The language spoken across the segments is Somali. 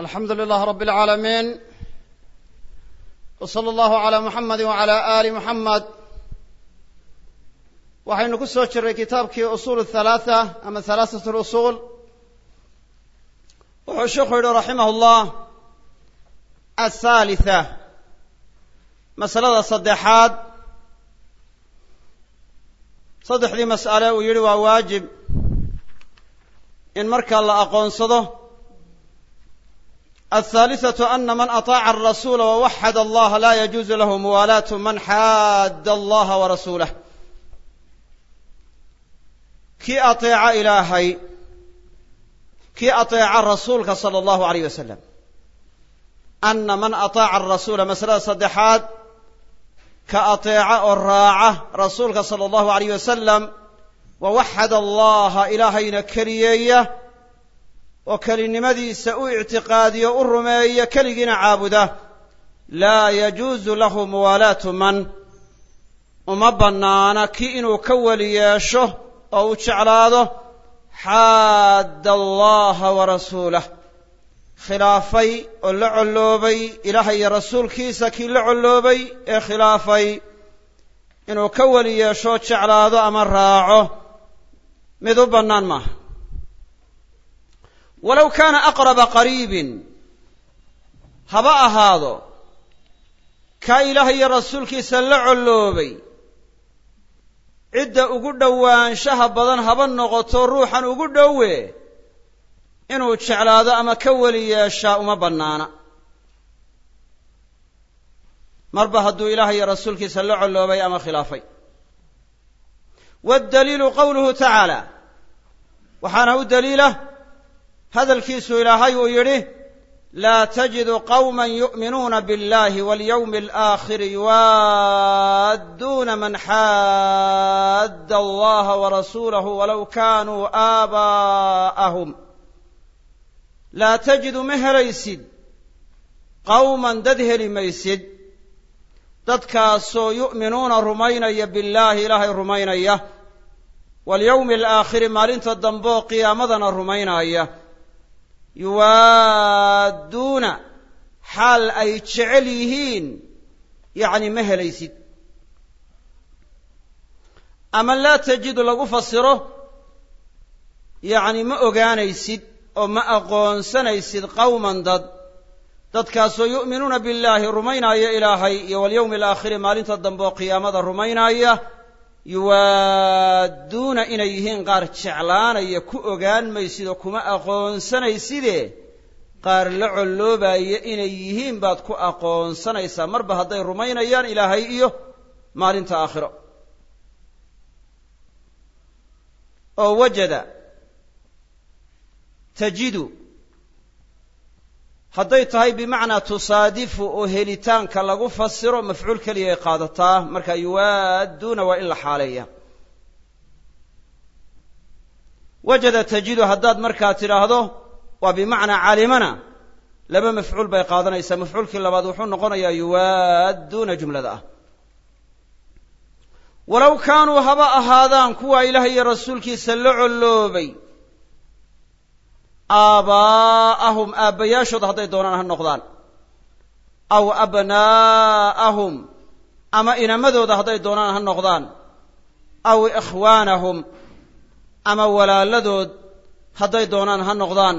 alxamdu lilah rab اlcaalamiin w slى allahu عalى muxamadi wعalى ali muxamed waxaynu ku soo jiray kitaabkii usul الhalaatha ama halaaثaة اlusul wuxuu sheikhu yihi raximah اllah aلthalitثa masalada saddexaad saddexdii mas'ale uu yihi waa waajib in markaa la aqoonsado الثالثة أن من أطاع الرسول ووحد الله لا يجوز له موالاة من حاد الله ورسوله kii aطeeca ilaahay kii aطeeca rasuulka salى الlahu عalيه wasalam أna man aطaaca الrasuula masalada saddexaad ka aطeeca oo raaca rasuulka salى الlahu عalيyه wasalam wawaxad allaha ilaahayna keliyeeya oo kelinimadiisa u ictiqaadiyo u rumeeya keligiina caabuda. Laa yajuusu lahu muwaalaatu man. Uma bannaana kii inuu ka weli yeesho oo uu jeclaado xaadda allaha wa rasuulah khilaafay oo la colloobay ilaahay iyo rasuulkiisa kii la colloobay ee khilaafay. Inuu ka weli yeesho jeclaado ama raaco mid u bannaan maaha walow kaana aqraba qariibin haba ahaado kaa ilaah iyo rasuulkiisa la colloobay cidda ugu dhowaanshaha badan haba noqoto ruuxan ugu dhowe inuu jeclaado ama ka weli yeeshaa uma bannaana. Marba hadduu ilaah iyo rasuulkiisa la colloobay ama khilaafay. Waddaliilu qowluhu tacaala waxaana u daliila hadalkiisu ilaahay uu yidhi laa tajidu qawma yu'minuuna biاllahi walyawmi alaakhiri yuwaadduuna man xaadda allaha warasuulahu walow kaanuu aabaa'ahum. Laa tajidu ma helaysid qawman dad heli maysid dadkaasoo yu'minuuna rumaynaya billaahi ilaahay rumaynaya walyawmi alaakhiri maalinta dambeoo qiyaamadana rumaynaya yuwaadduuna xaal ay jecel yihiin yacni ma helaysid. Ama laa tajidu lagu fasiro yacni ma ogaanaysid oo ma aqoonsanaysid qawman dad. Dadkaasoo yu'minuuna billaahi rumaynaya ilaahay iyo walyawmi alaakhiri maalinta dambe oo qiyaamada rumaynaya yuwaadduuna inay yihiin qaar jeclaanaya ku ogaan maysid oo kuma aqoonsanayside. Qaar la colloobaya inay yihiin baad ku aqoonsanaysaa. Marba hadday rumaynayaan ilaahay iyo maalinta aakhiro. Oo wajada tajidu hadday tahay bimacnaa tusaadifu oo helitaanka lagu fasiro mafcuul keliya ay qaadataa. Marka yuwaadduuna waa in la xaaleeya. Wajada tajidu haddaad markaa tidhaahdo waa bimacnaa calimana laba mafcuul bay qaadanaysaa. Mafcuulkii labaad wuxuu noqonayaa yuwaadduuna jumlada ah. Walow kaanuu haba ahaadaan kuwa ilaah iyo rasuulkiisa la colloobay aabaa'ahum aabbayaashooda hadday doonaan ha noqdaan. Aw abnaa'ahum ama inamadooda hadday doonaan ha noqdaan. Aw ikhwaanahum ama walaaladood hadday doonaan ha noqdaan.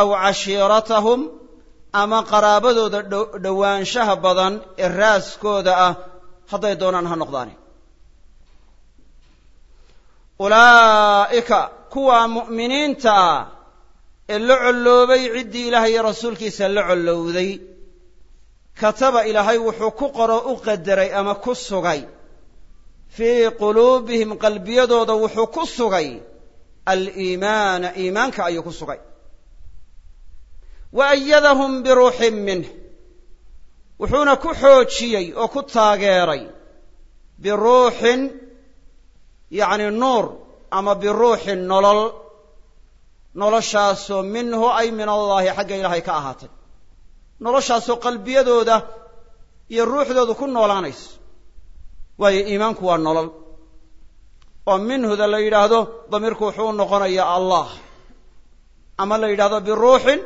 Aw cashiiratahum ama qaraabadooda dhowaanshaha badan ee raaskooda ah hadday doonaan ha noqdaani ulaa'ika kuwa mu'miniinta ah ee la colloobay ciddii ilaahay iyo rasuulkiisa la collowday. Kataba ilaahay wuxuu ku qoro u qadaray ama ku sugay. Fii quluubihim qalbiyadooda wuxuu ku sugay. Aliimaana iimaanka ayuu ku sugay. Wa ayadahum biruuxin minh wuxuuna ku xoojiyey oo ku taageeray. Biruuxin yacni nuur ama biruuxin nolol noloshaasoo minhu ay min allaahi xagga ilaahay ka ahaatay. Noloshaasoo qalbiyadooda iyo ruuxdooda ku noolaanayso. Waayo iimaanku waa nolol. Oo minhuda la yidhaahdo damiirku wuxuu u noqonayaa allah. Ama la yidhahdo biruuxin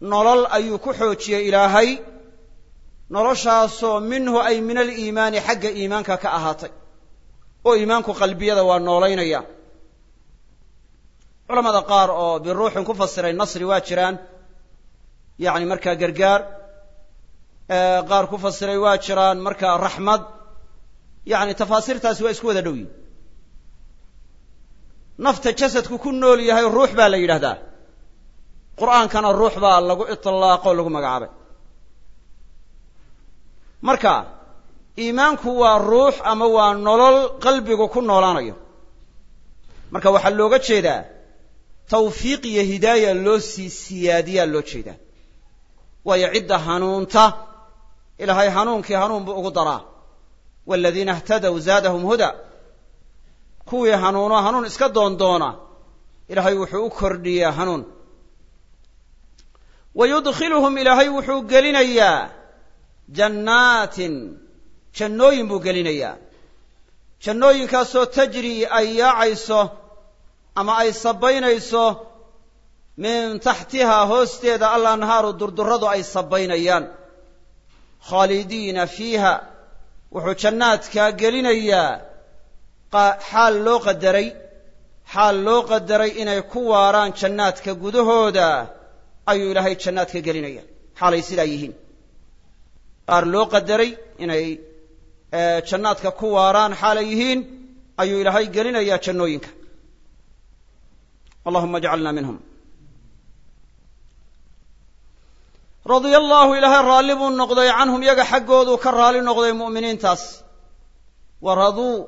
nolol ayuu ku xoojiyey ilaahay. Noloshaasoo minhu ay min aliimaani xagga iimaanka ka ahaatay. Oo iimaanku qalbiyada waa noolaynaya culamada qaar oo biruuxin ku fasiray nasri waa jiraan. Yacni markaa gargaar qaar ku fasiray waa jiraan markaa raxmad. Yacni tafaasiirtaasi waa isku wada dhow yihiin nafta jasadku ku nool yahay ruux baa la yidhahdaa qur'aankana ruux baa lagu itlaaqo lagu magacaabay. Marka iimaanku waa ruux ama waa nolol qalbigu ku noolaanayo. Marka waxaa looga jeedaa tawfiiq iyo hidaaya loo sii siyaadiyaa loo jeedaa. Waayo cidda hanuunta ilaahay hanuunkii hanuun buu ugu daraa. Waaladiina اhtadow zaadahum huda kuwii hanuuno hanuun iska doondoona ilaahay wuxuu u kordhiyaa hanuun. Wa yudkhiluhum ilaahay wuxuu gelinayaa jannaatin jannooyin buu gelinayaa. Jannooyinkaasoo tajri ay yaacayso ama ay sabaynayso min taxtihaa hoosteeda al anhaaru durduradu ay sabaynayaan. Khaalidiina fiiha wuxuu jannaadkaa gelinayaa. Xaal loo qadaray xaal loo qadaray inay ku waaraan jannaadka gudahooda ayuu ilaahay jannaadka gelinaya xaalay sidaa yihiin. Qaar loo qadaray inay jannaadka ku waaraan xaalay yihiin ayuu ilaahay gelinayaa jannooyinka allahuma ajcalna minhum radia allahu ilaahay raalli buu noqday canhum yaga xaggooduu ka raalli noqday mu'miniintaas wa raduu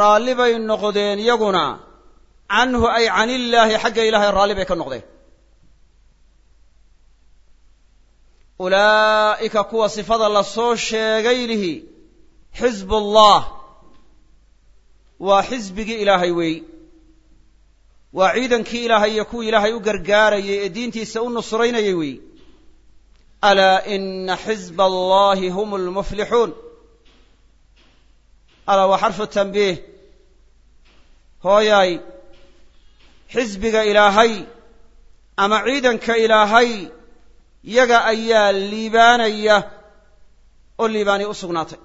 raalli bay noqdeen yaguna canhu ay can illaahi xagga ilaahay raalli bay ka noqdeen ulaa'ika kuwa sifada la soo sheegay lihi xisbu allah waa xisbigii ilaahay weey waa ciidankii ilaahay iyo kuwii ilaahay u gargaarayay ee diintiisa u nusraynayay weey. Alaa ina xisba allahi hum lmuflixuun alaa waa xarfu tanbiih. Hooyaay xisbiga ilaahay ama ciidanka ilaahay yaga ayaa liibaanaya oo liibaani u sugnaatay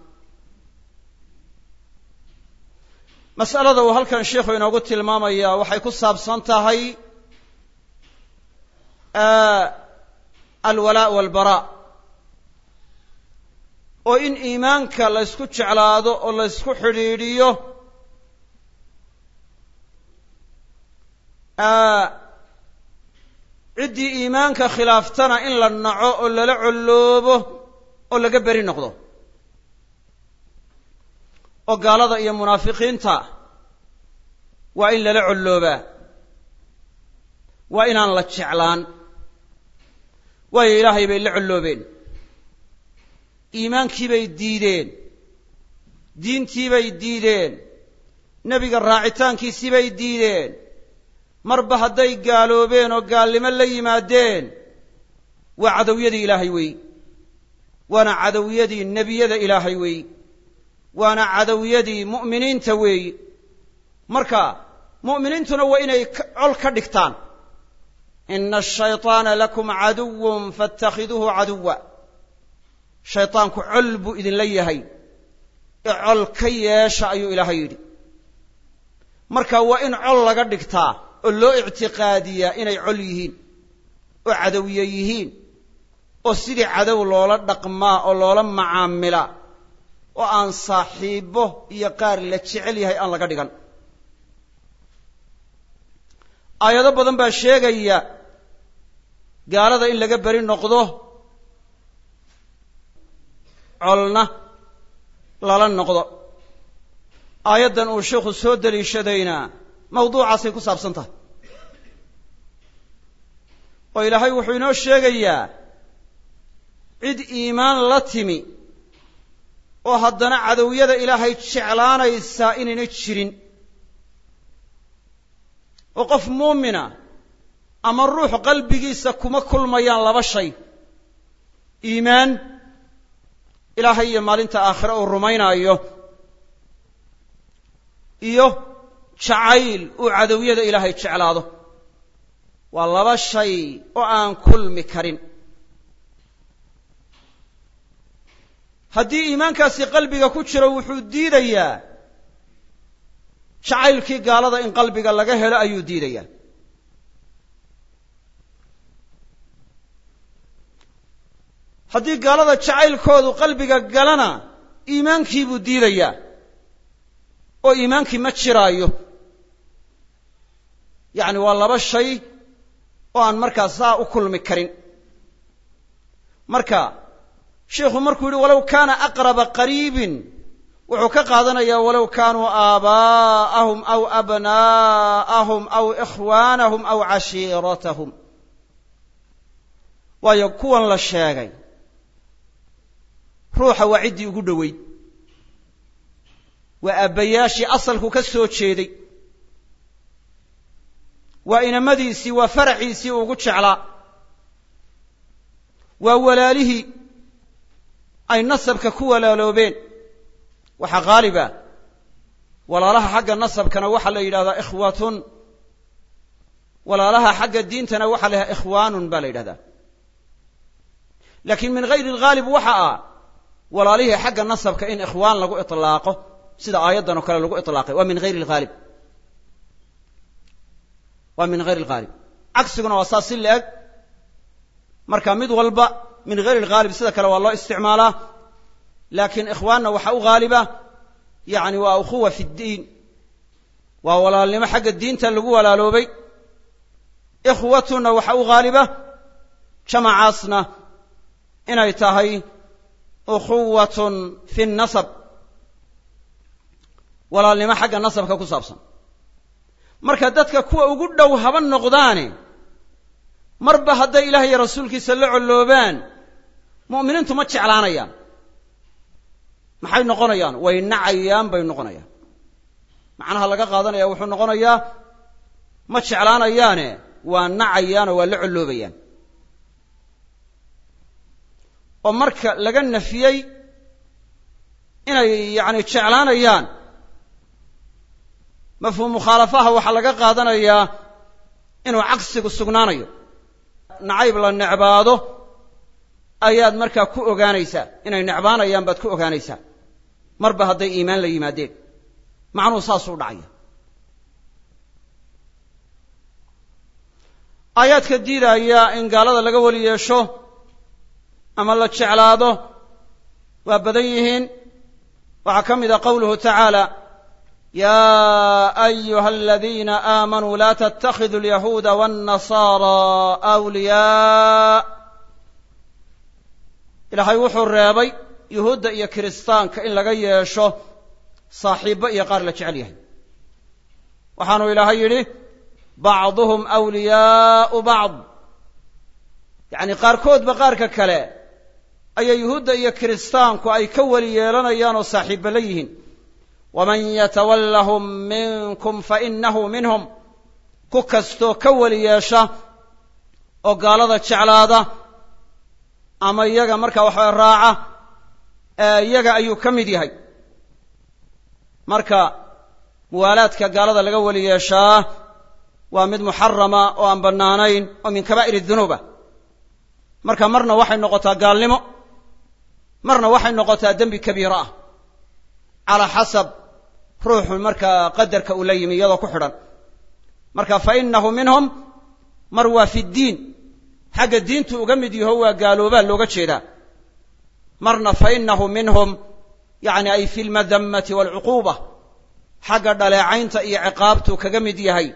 mas'alada uu halkan sheikhu inoogu tilmaamayaa waxay ku saabsan tahay alwalaa walbaraa oo in iimaanka la ysku jeclaado oo la ysku xidhiidhiyo ciddii iimaanka khilaaftana in la naco oo lala colloobo oo laga beri noqdo oo gaalada iyo munaafiqiinta waa in lala colloobaa. Waa inaan la jeclaan. Waayo ilaahay bay la colloobeen. Iimaankii bay diideen. Diintii bay diideen. Nebiga raacitaankiisii bay diideen. Marba hadday gaaloobeen oo gaalnimo la yimaadeen waa cadowyadii ilaahay weey. Waana cadowyadii nebiyada ilaahay weey waana cadowyadii mu'miniinta weeyi marka mu'miniintuna waa inay col ka dhigtaan ina ashayطaana lakum caduwun faاtakhiduuhu caduwa shayطaanku col buu idinla yahay ee col ka yeesha ayuu ilaahay yidhi marka waa in col laga dhigtaa oo loo ictiqaadiyaa inay col yihiin oo cadowiye yihiin oo sidii cadow loola dhaqmaa oo loola macaamilaa oo aan saaxiibbo iyo qaar la jecel yahay aan laga dhigan. Aayado badan baa sheegaya gaalada in laga beri noqdo colna lala noqdo. Aayaddan uu sheikhu soo deliishadayna mawduucaasay ku saabsan tahay. Oo ilaahay wuxuu inoo sheegayaa cid iimaan la timi oo haddana cadowyada ilaahay jeclaanaysaa inayna jirin. Oo qof muumina ama ruux qalbigiisa kuma kulmayaan laba shay. Iimaan ilaahay iyo maalinta aakhire uu rumaynaayo. Iyo jacayl uu cadowyada ilaahay jeclaado. Waa laba shay oo aan kulmi karin haddii iimaankaasi qalbiga ku jiro wuxuu diidayaa jacaylkii gaalada in qalbiga laga helo ayuu diidayaa. Haddii gaalada jacaylkoodu qalbiga galana iimaankii buu diidayaa oo iimaankii ma jiraayo. Yacni waa laba shay oo aan markaa saa u kulmi karin. Marka sheikhu markuu yidhi walow kaana aqraba qariibin wuxuu ka qaadanayaa walow kaanuu aabaa'ahum aw abnaa'ahum aw ikhwaanahum aw cashiiratahum. Waayo kuwan la sheegay ruuxa waa ciddii ugu dhoweyd. Waa aabbayaashii asalku ka soo jeeday. Waa inamadiisii waa faraciisii ugu jeclaa. Waa walaalihii ay nasabka ku walaaloobeen. Waxaa haaliba walaalaha xagga nasabkana waxaa la yidhahdaa ikhwatun. Walaalaha xagga diintana waxaa la yidhahdaa ikhwaanun baa la yidhahdaa. Laakiin min hayri alghaalib waxa ah walaalihii xagga nasabka in ikhwaan lagu itlaaqo sida aayaddan oo kale lagu itlaaqay. Waa min hayri alghaalib. Waa min hayri alghaalib. Cagsiguna waa saas si la eg. Marka mid walba min hayri alghaalib sida kale waa loo isticmaalaa. Laakiin ikhwaanna waxa u haaliba yacni waa ukhuwa fi ddiin. Waa walaalnimo xagga diinta lagu walaaloobay. Ikhwatuna waxa u haaliba jamacaasna inay tahay ukhuwatun fi nasab. Walaalnimo xagga nasabka ku saabsan. Marka dadka kuwa ugu dhow haba noqdaane marba hadday ilaah rasuulkiisa la colloobaan mu'miniintu ma jeclaanayaan. Maxay noqonayaan? Way nacayaan bay noqonayaan. Macnaha laga qaadanaya wuxuu noqonayaa ma jeclaanayaane waa nacayaanoo waa la colloobayaan. Oo marka laga nafiyey inay yacni jeclaanayaan mafhuum mukhaalafaha waxaa laga qaadanayaa inuu cagsigu sugnaanayo. Nacayb la necbaado ayaad markaa ku ogaanaysaa. Inay necbaanayaan baad ku ogaanaysaa. Marba hadday iimaan la yimaadeen. Macnuhu saasuu dhacaya. Aayaadka diidaya in gaalada laga weli yeesho ama la jeclaado waa badan yihiin. Waxaa ka mid a qowluhu tacaala ya ayuha aladiina aamanuu la ttakhidu alyahuuda wاnnasaara awliyaa ilaahay wuxuu reebay yuhuudda iyo kiristaanka in laga yeesho saaxiibbo iyo qaar la jecel yahay. Waxaanu ilaahay yidhi bacduhum awliyaau bacd. Yacni qaarkoodba qaarka kale ayaa yuhuudda iyo kiristaanku ay ka weli yeelanayaan oo saaxiibba la yihiin. Waman yatawallahum minkum fainahu minhum. Ku kastoo ka weli yeesha oo gaalada jeclaada ama iyaga markaa waxaa raaca iyaga ayuu ka mid yahay. Marka muwaalaadka gaalada laga weli yeeshaa waa mid muxarama oo aan bannaanayn oo min kabaa'ir dunuuba. Marka marna waxay noqotaa gaalnimo marna waxay noqotaa dembi kabiiro ah. Calaa xasab ruuxu markaa qadarka uu la yimi iyadoo ku xidhan. Marka fa inahu minhum mar waa fi ddiin xagga diintu uga mid yaho waa gaaloobaa looga jeedaa. Marna fa inahu minhum yacni ay fi lmadammati waalcuquuba xagga dhaleecaynta iyo ciqaabtu kaga mid yahay.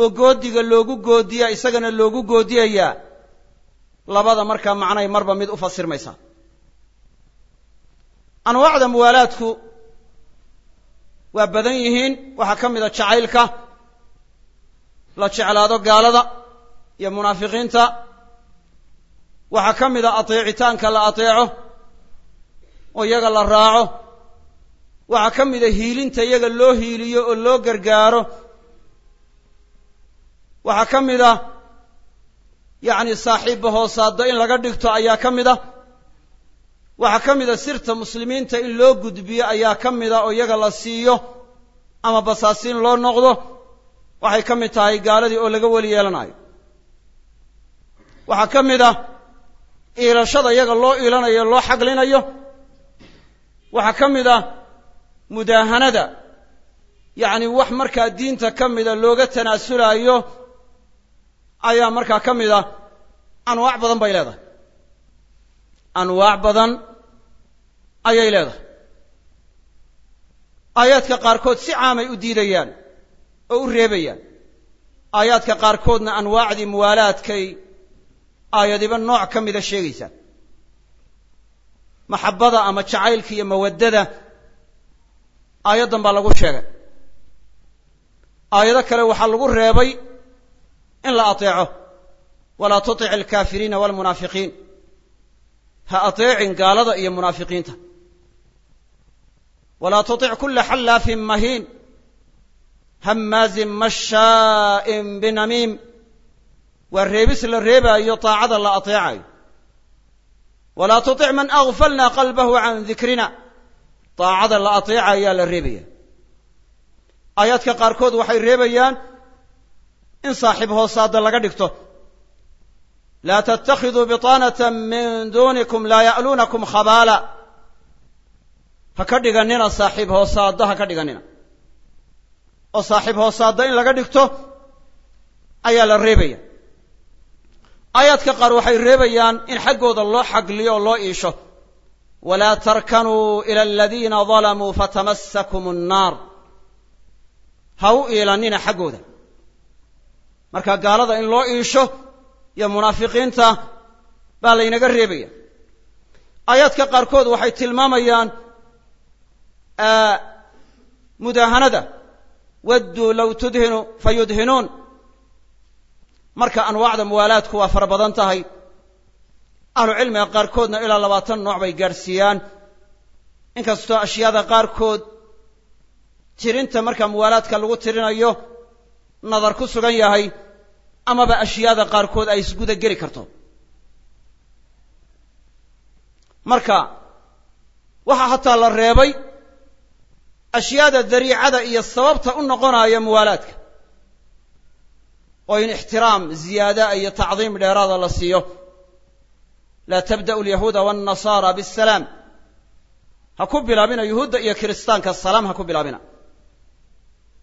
Oo goodiga loogu goodiyaa isagana loogu goodiyayaa labada markaa macnay marba mid u fasirmaysaa anwaacda muwaalaadku waa badan yihiin waxaa ka mid a jacaylka la jeclaado gaalada iyo munaafiqiinta waxaa ka mid a ateecitaanka la ateeco oo iyaga la raaco waxaa ka mid a hiilinta iyaga loo hiiliyo oo loo gargaaro waxaa ka mid a yacni saaxiibba hoosaaddo in laga dhigto ayaa ka mid a waxaa ka mid a sirta muslimiinta in loo gudbiyo ayaa ka mid a oo iyaga la siiyo ama basaasiin loo noqdo waxay ka mid tahay gaaladii oo laga weli yeelanayo waxaa ka mid ah iilashada iyaga loo iilanayo loo xaglinayo. Waxaa ka mid ah mudaahanada yacni wax markaa diinta ka mida looga tanaasulaayo ayaa markaa ka mid ah anwaac badan bay leedahay. Anwaac badan ayay leedahay. Aayaadka qaarkood si caamay u diidayaan oo u reebayaan. Aayaadka qaarkoodna anwaacdii muwaalaadkay aayadiba nooc ka mida sheegaysaa maxabbada ama jacaylka iyo mawaddada aayaddan baa lagu sheegay. Aayado kale waxaa lagu reebay in la ateeco. Walaa tutic alkaafiriina walmunaafiqiin. Ha ateecin gaalada iyo munaafiqiinta. Walaa tutic kula xallaafin mahiin. Hammaazin mashaa'in binamiim waa reebis la reebaayo taacada la ateecayo walaa tutic man agfalna qalbahu can dikrina taacada la ateecayaa la reebaya. Aayaadka qaarkood waxay reebayaan in saaxiib hoosaada laga dhigto. Laa tattakhiduu biطaanata min dunikum laa ya'luunakum khabaala. Ha ka dhiganina saaxiib hoosaadda ha ka dhiganina. Oo saaxiib hoosaadda in laga dhigto ayaa la reebaya aayaadka qaar waxay reebayaan in xaggooda loo xagliyo oo loo iisho. Walaa tarkanuu ila aladiina dalamuu fatamasakum annaar ha u iilanina xaggooda. Marka gaalada in loo iisho iyo munaafiqiinta baa laynaga reebaya. Aayaadka qaarkood waxay tilmaamayaan mudaahanada. Wadduu low tudhinu fayudhinuun marka anwaacda muwaalaadku waa fara badan tahay. Ahlu cilmiga qaarkoodna ilaa labaatan nooc bay gaadhsiiyaan inkastoo ashyaada qaarkood tirinta marka muwaalaadka lagu tirinayo nadar ku sugan yahay amaba ashyaada qaarkood ay isguda geli karto. Marka waxaa hataa la reebay ashyaada dariicada iyo sababta u noqonaya muwaalaadka oo in ixtiraam ziyaada iyo tacdiim dheeraada la siiyo. Laa tabda'u alyahuuda waannasaara bisalaam ha ku bilaabina yuhuudda iyo kiristaanka salaam ha ku bilaabina.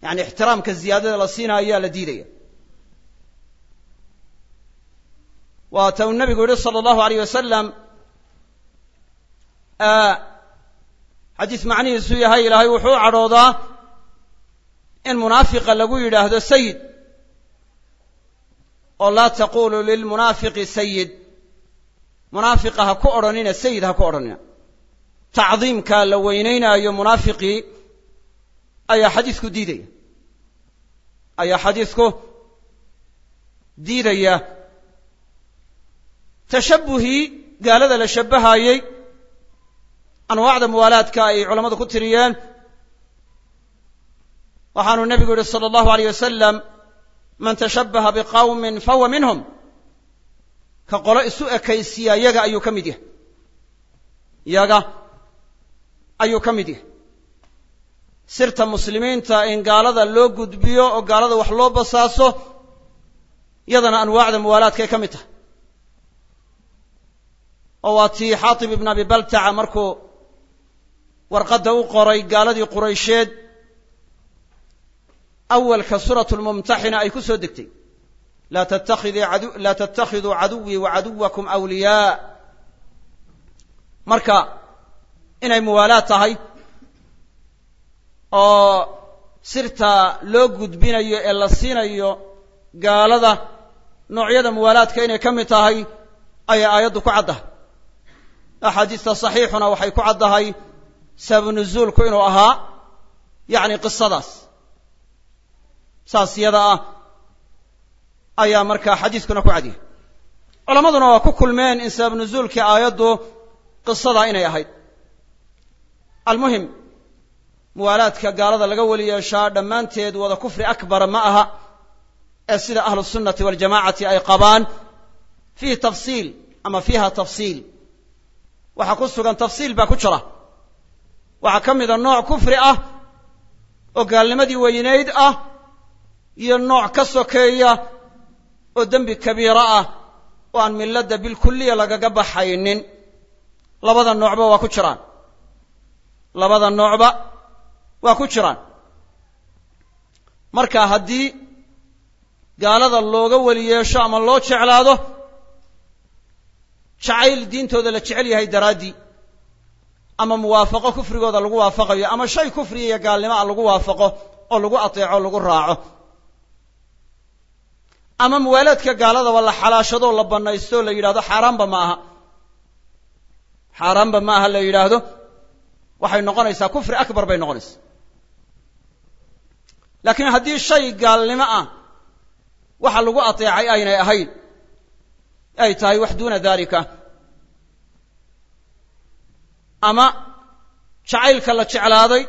Yacni ixtiraamka ziyaadada la siinaya ayaa la diidaya. Waata uu nabigu yihi sala allahu alayh wasalam xadiis macnihiisu yahay ilaahay wuxuu cadhoodaa in munaafiqa lagu yidhaahdo sayid oo laa taqulu lilmunaafiqi sayid munaafiqa ha ku odhanina sayid ha ku odhanina. Tacdiimka la weynaynaayo munaafiqii ayaa xadiisku diidaya. Ayaa xadiisku diidaya. Tashabbuhii gaalada la shabbahaayey anwaacda muwaalaadka ay culammadu ku tiriyeen waxaanu nebigu yihi sala allahu alayh wasalam man tashabbaha biqawmin fahuwa minhum. Ka qolo isu ekaysiya yaga ayuu ka mid yahay. Yaga ayuu ka mid yahay. Sirta muslimiinta in gaalada loo gudbiyo oo gaalada wax loo basaaso yadana anwaacda muwaalaadkay ka mid tahay. Oo waa tii xaatib ibn abi baltaca markuu warqadda u qoray gaaladii quraysheed awalka suuratu lmumtaxina ay ku soo degtay laa tattakhiduu caduwii wa caduwakum awliyaa marka inay muwaalaad tahay oo sirta loo gudbinayo ee la siinayo gaalada noocyada muwaalaadka inay ka mid tahay ayay aayaddu ku caddahay axaadiista saxiixuna waxay ku caddahay sababu nuzuulku inuu ahaa yacni qisadaas saas yada ah ayaa markaa xadiiskuna ku cadyahay culammaduna waa ku kulmeen in sabab nuzuulkii aayaddu qisadaa inay ahayd. Almuhim muwaalaadka gaalada laga weli yeeshaa dhammaanteed wada kufri akbara ma aha ee sida ahlu sunnati waljamacati ay qabaan fiihi tafsiil ama fiiha tafsiil. Waxaa ku sugan tafsiil baa ku jira. Waxaa ka mida nooc kufri ah oo gaalnimadii weynayd ah iyo nooc ka sokeeya oo dembi kabiiro ah oo aan milladda bilkulliya lagaga baxaynin. Labada noocba waa ku jiraan. Labada noocba waa ku jiraan. Marka haddii gaalada looga weli yeesho ama loo jeclaado jacayl diintooda la jecel yahay daraaddii ama muwaafaqo kufrigooda lagu waafaqayo ama shay kufriya iyo gaalnimo a lagu waafaqo oo lagu ateeco lagu raaco ama muwaalaadka gaaladaba la xalaashado la bannaysto o la yidhahdo xaaraanba ma aha. Xaaraanba ma aha la yidhaahdo. Waxay noqonaysaa kufri akbar bay noqonaysaa. Laakiin haddii shay gaalnimo ah waxa lagu ateecay aynay ahayn. Ay tahay wax duuna dalika ama jacaylka la jeclaaday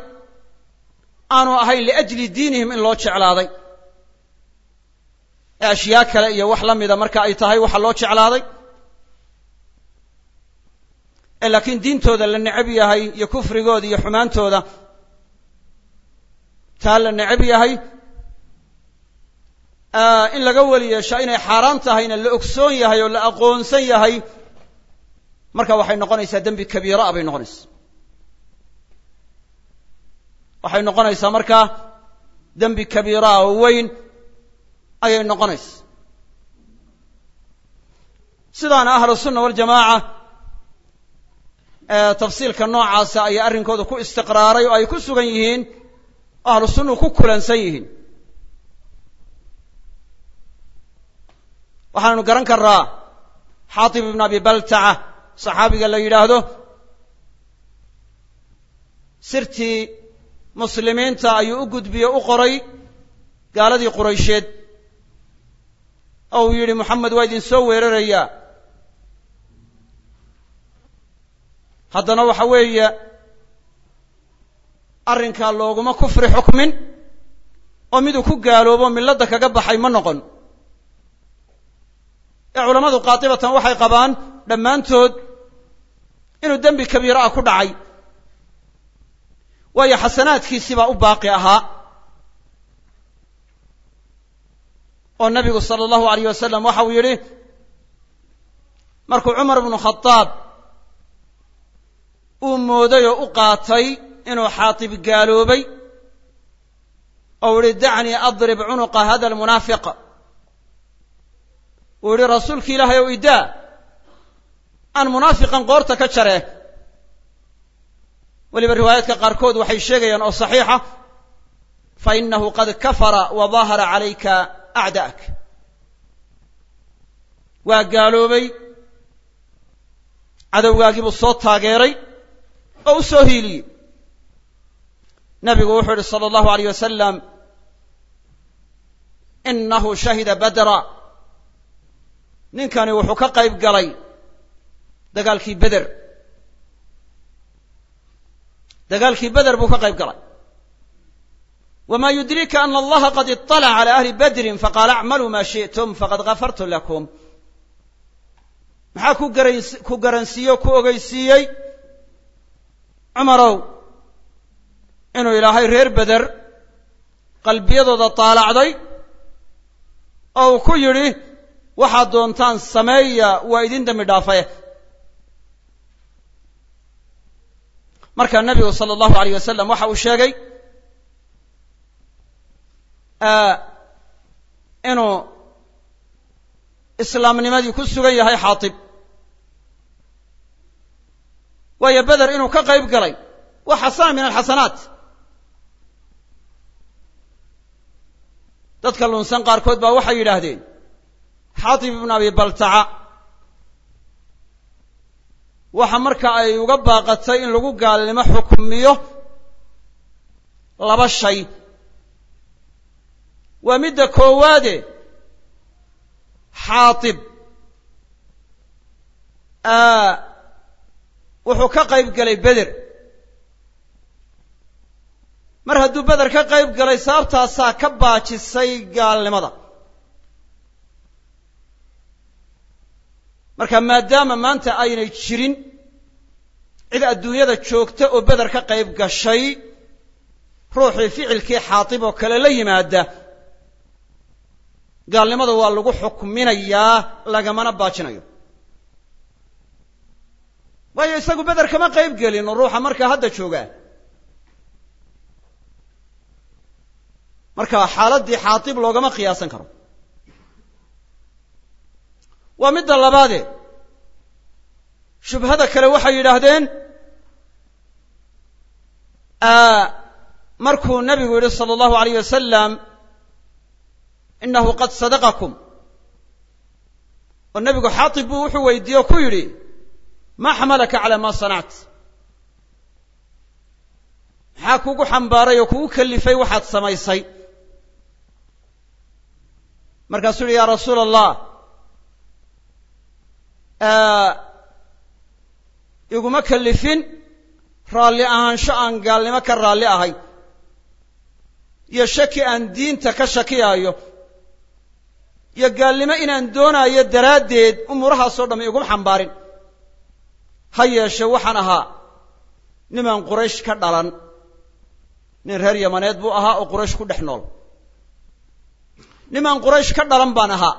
aanu ahayn liajli diinihim in loo jeclaaday ee ashyaa kale iyo wax la mida marka ay tahay waxa loo jeclaaday. Ee laakiin diintooda la necab yahay iyo kufrigooda iyo xumaantooda taa la necab yahay in laga weli yeeshaa inay xaaraan tahayna la ogsoon yahay oo la aqoonsan yahay marka waxay noqonaysaa dembi kabiira a bay noqonaysaa. Waxay noqonaysaa markaa dembi kabiiraa oo weyn ayay noqonaysaa sidaana ahlu sunna waljamaaca tafsiilka noocaasa ayaa arrinkooda ku istiqraaray oo ay ku sugan yihiin ahlu sunnu ku kulansan yihiin. Waxaanu garan karraa xaatib ibn abi baltaca saxaabiga la yidhaahdo sirtii muslimiinta ayuu u gudbiye u qoray gaaladii quraysheed oo uu yidhi moxamed waa idin soo weerarayaa haddana waxa weeye arrinkaa looguma kufri xukmin oo miduu ku gaaloobo milladda kaga baxay ma noqon. Ee culammadu qaatibatan waxay qabaan dhammaantood inuu dembi kabiira ah ku dhacay. Waayo xasanaadkiisii baa u baaqi ahaa oo nabigu sala allahu alayh wasalam waxa uu yidhi markuu cumar bnu khadaab uu mooday oo u qaatay inuu xaatib gaaloobay oo yihi dacnii adrib cunuqa hada almunaafiq uu yihi rasuulki ilaahay ow idaa aan munaafiqan qoorta ka jaree. Weliba riwaayaadka qaarkood waxay sheegayaan oo saxiixa fa inahu qad kafara wa dahara calayka acda'ak waa gaaloobay cadowgaagii buu soo taageeray oo u soo hiiliyey nabigu wuxuu yihi sala allahu alayh wasalam inahu shahida badra ninkani wuxuu ka qayb galay dagaalkii beder dagaalkii beder buu ka qayb galay wma yudrika ana allaha qad iطalaca cala ahli badrin faqaala acmaluu ma shiئtum faqad gafartu lakum maxaa ku garansiiye o ku ogeysiiyey cumarow inuu ilaahay reer beder qalbiyadooda taalacday oo uu ku yidhi waxaad doontaan sameeya waa idin dembi dhaafaye marka nabigu sala allahu alayh wasalam waxa uu sheegay inuu islaamnimadii ku sugan yahay xaatib. Waayo beder inuu ka qayb galay waa xasana min alxasanaat. Dadka lunsan qaarkood baa waxay yidhaahdeen xaatib ibnu abi baltaca waxa marka ay uga baaqatay in lagu gaalnimo xukmiyo laba shay waa midda koowaade xaatib. Wuxuu ka qayb galay beder. Mar hadduu beder ka qayb galay sababtaasaa ka baajisay gaalnimada. Marka maadaama maanta aynay jirin cid adduunyada joogta oo beder ka qayb gashay ruuxii ficilkii xaatib oo kale la yimaada gaalnimada waa lagu xukminayaa lagamana baajinayo. Waayo isagu beder kama qayb gelin ruuxa markaa hadda joogaa marka xaaladdii xaatib loogama qiyaasan karo. Waa midda labaade. Shubhada kale waxay yidhaahdeen markuu nabigu yihi sala allahu alayh wasalam inahu qad sadaqakum oo nebigu xaatib buu wuxuu weydiiye o ku yidhi ma xamalaka cala ma sanact maxaa kugu xambaaray oo kugu kalifay waxaad samaysay markaasuu yihi ya rasuula allah iguma kalifin raalli ahaansho aan gaalnimo ka raalli ahay iyo shaki aan diinta ka shakiyaayo iyo gaalnimo inaan doonaayo daraaddeed umuurahaasoo dhamm iguma xambaarin. Ha yeeshe waxaan ahaa nimaan quraysh ka dhalan nin reer yamaneed buu ahaa oo quraysh ku dhex nool. Nimaan quraysh ka dhalan baan ahaa.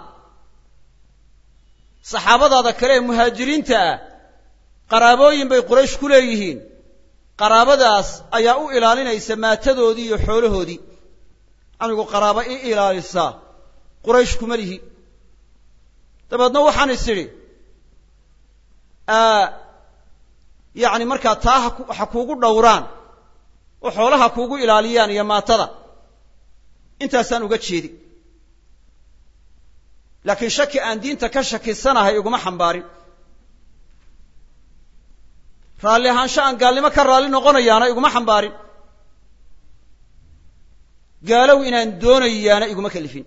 Saxaabadaada kale ee muhaajiriinta ah qaraabooyin bay quraysh ku leeyihiin. Qaraabadaas ayaa u ilaalinaysa maatadoodii iyo xoolahoodii. Anigu qaraabo i ilaalisaa quraysh kuma lihi dabeedna waxaan is idhi yacni markaa taa ha kuugu dhowraan oo xoolaha kuugu ilaaliyaan iyo maatada intaasaan uga jeedi. Laakiin shaki aan diinta ka shakisanahay iguma xambaarin. Raalli ahaansho aan gaalnimo ka raalli noqonayaana iguma xambaarin. Gaalow inaan doonayaana iguma kalifin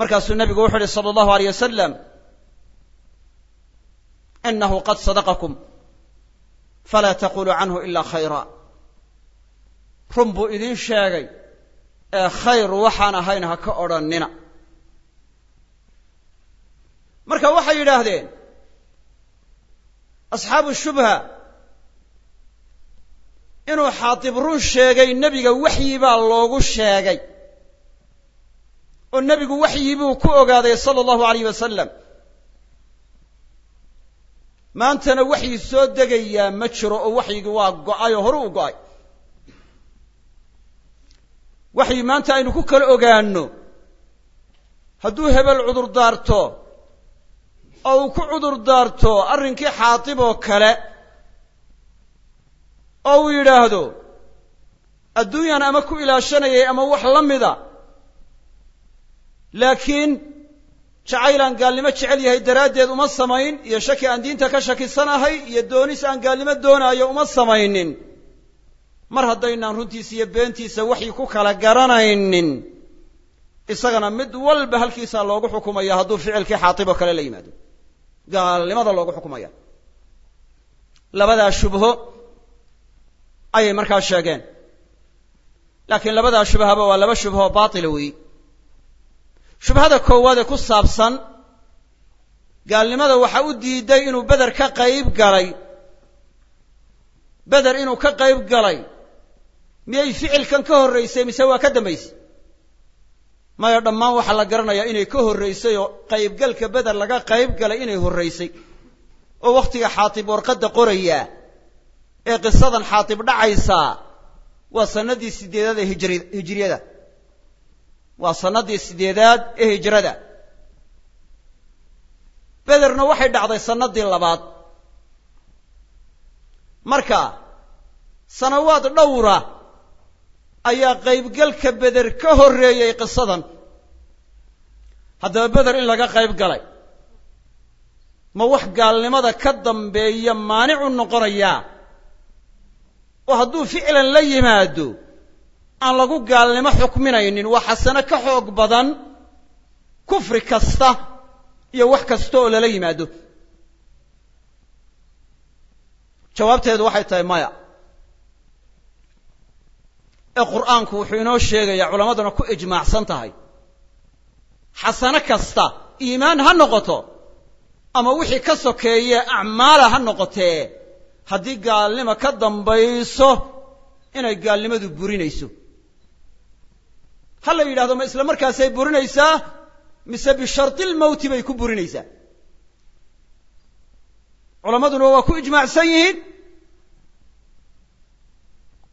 markaasuu nabigu wuxu uhi sala allahu alayh wasalam inahu qad sadaqakum falaa taquluu canhu ila khayra. Run buu idin sheegay ee khayr waxaan ahayn ha ka odhannina. Marka waxay yidhaahdeen asxaabu shubha inuu xaatib run sheegay nebiga waxyi baa loogu sheegay oo nebigu waxyi buu ku ogaaday sala allahu alayh wasalam maantana waxyi soo degayaa ma jiro oo waxyigii waa go'ay oo horu u go'ay. Waxyi maanta aynu ku kala ogaanno. Hadduu hebel cudur daarto oo uu ku cudur daarto arrinkii xaatib oo kale oo uu yidhaahdo adduunyan ama ku ilaashanayay ama wax la mida laakiin jacaylaan gaalnimo jecel yahay daraaddeed uma samayn iyo shaki aan diinta ka shakisanahay iyo doonis aan gaalnimo doonaayo uma samaynin. Mar haddaynaan runtiisa iyo beentiisa waxyi ku kala garanaynin isagana mid walba halkiisaa loogu xukumaya hadduu ficilkii xaatib oo kale la yimaado. Gaalnimada loogu xukumaya. Labadaa shubho ayay markaa sheegeen. Laakiin labadaa shubhaba waa laba shubho baatila weeyi shubhada koowaad ee ku saabsan gaalnimada waxa u diiday inuu beder ka qayb galay. Beder inuu ka qayb galay. Miyay ficilkan ka horraysay mise waa ka dambaysay? Maya dhammaan waxaa la garanayaa inay ka horraysay oo qaybgalka beder laga qayb galay inay horraysay oo wakhtiga xaatib warqadda qorayaa ee qisadan xaatib dhacaysaa waa sannaddii sideedaad ee hijri hijriyada waa sannaddii sideedaad ee hijrada. Bederna waxay dhacday sannaddii labaad. Marka sanawaad dhowra ayaa qaybgalka beder ka horreeyey qisadan. Haddaba beder in laga qayb galay. Ma wax gaalnimada ka dambeeya maanicu noqonayaa? Oo hadduu ficlan la yimaado aan lagu gaalnimo xukminaynin waa xasano ka xoog badan kufri kasta iyo wax kasta oo lala yimaado. Jawaabteedu waxay tahay maya ee qur'aanku wuxuu inoo sheegayaa culammaduna ku ijmaacsan tahay. Xasano kasta iimaan ha noqoto ama wixii ka sokeeye acmaala ha noqotee haddii gaalnimo ka dambayso inay gaalnimadu burinayso ha la yidhahdo ma isla markaasay burinaysaa? Mise bishardilmowti bay ku burinaysaa. Culammaduna waa ku ijmaacsan yihiin.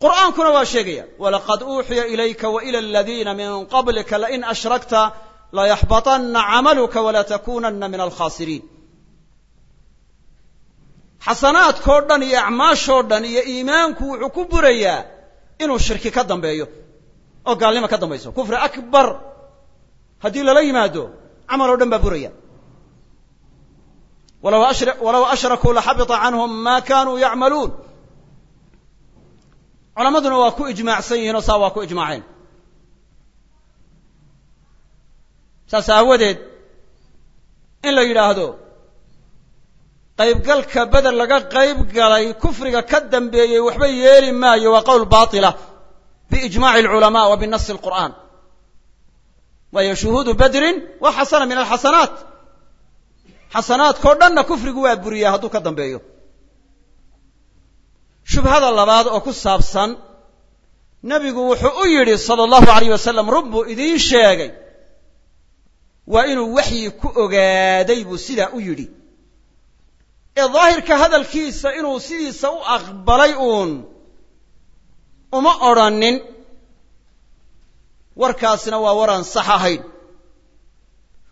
Qur'aankuna waa sheegaya walaqad uuxiya ilayka waila aladiina min qablika lain ashrakta layaxbaطana camaluka walatakunana min alkhasiriin xasanaadkoo dhan iyo acmaashoo dhan iyo iimaanku wuxuu ku burayaa inuu shirki ka dambeeyo oo gaalnimo ka dambayso. Kufri akbar. Haddii lala yimaado camal oo dhan baa buraya walaw ashrakuu laxabita canhum ma kanuu yacmaluun. Culammaduna waa ku ijmaacsan yihiin oo saa waa ku ijmaaceen. Saas aawadeed in la yidhaahdo qaybgalka beder laga qayb galay kufriga ka dambeeyey waxba yeeli maayo waa qowl baatila biijmaci alculamaa wa binasi alqur'aan waayo shuhuudu bedrin waa xasana min alxasanaat xasanaadkao dhanna kufrigu waa buriyaa hadduu ka dambeeyo shubhada labaad oo ku saabsan nebigu wuxuu u yidhi sala allahu alayh wasalam run buu idiin sheegay waa inuu waxyi ku ogaaday buu sidaa u yidhi ee daahirka hadalkiisa inuu sidiisa u aqbalay uma odrhanin warkaasina waa waraan sax ahayn.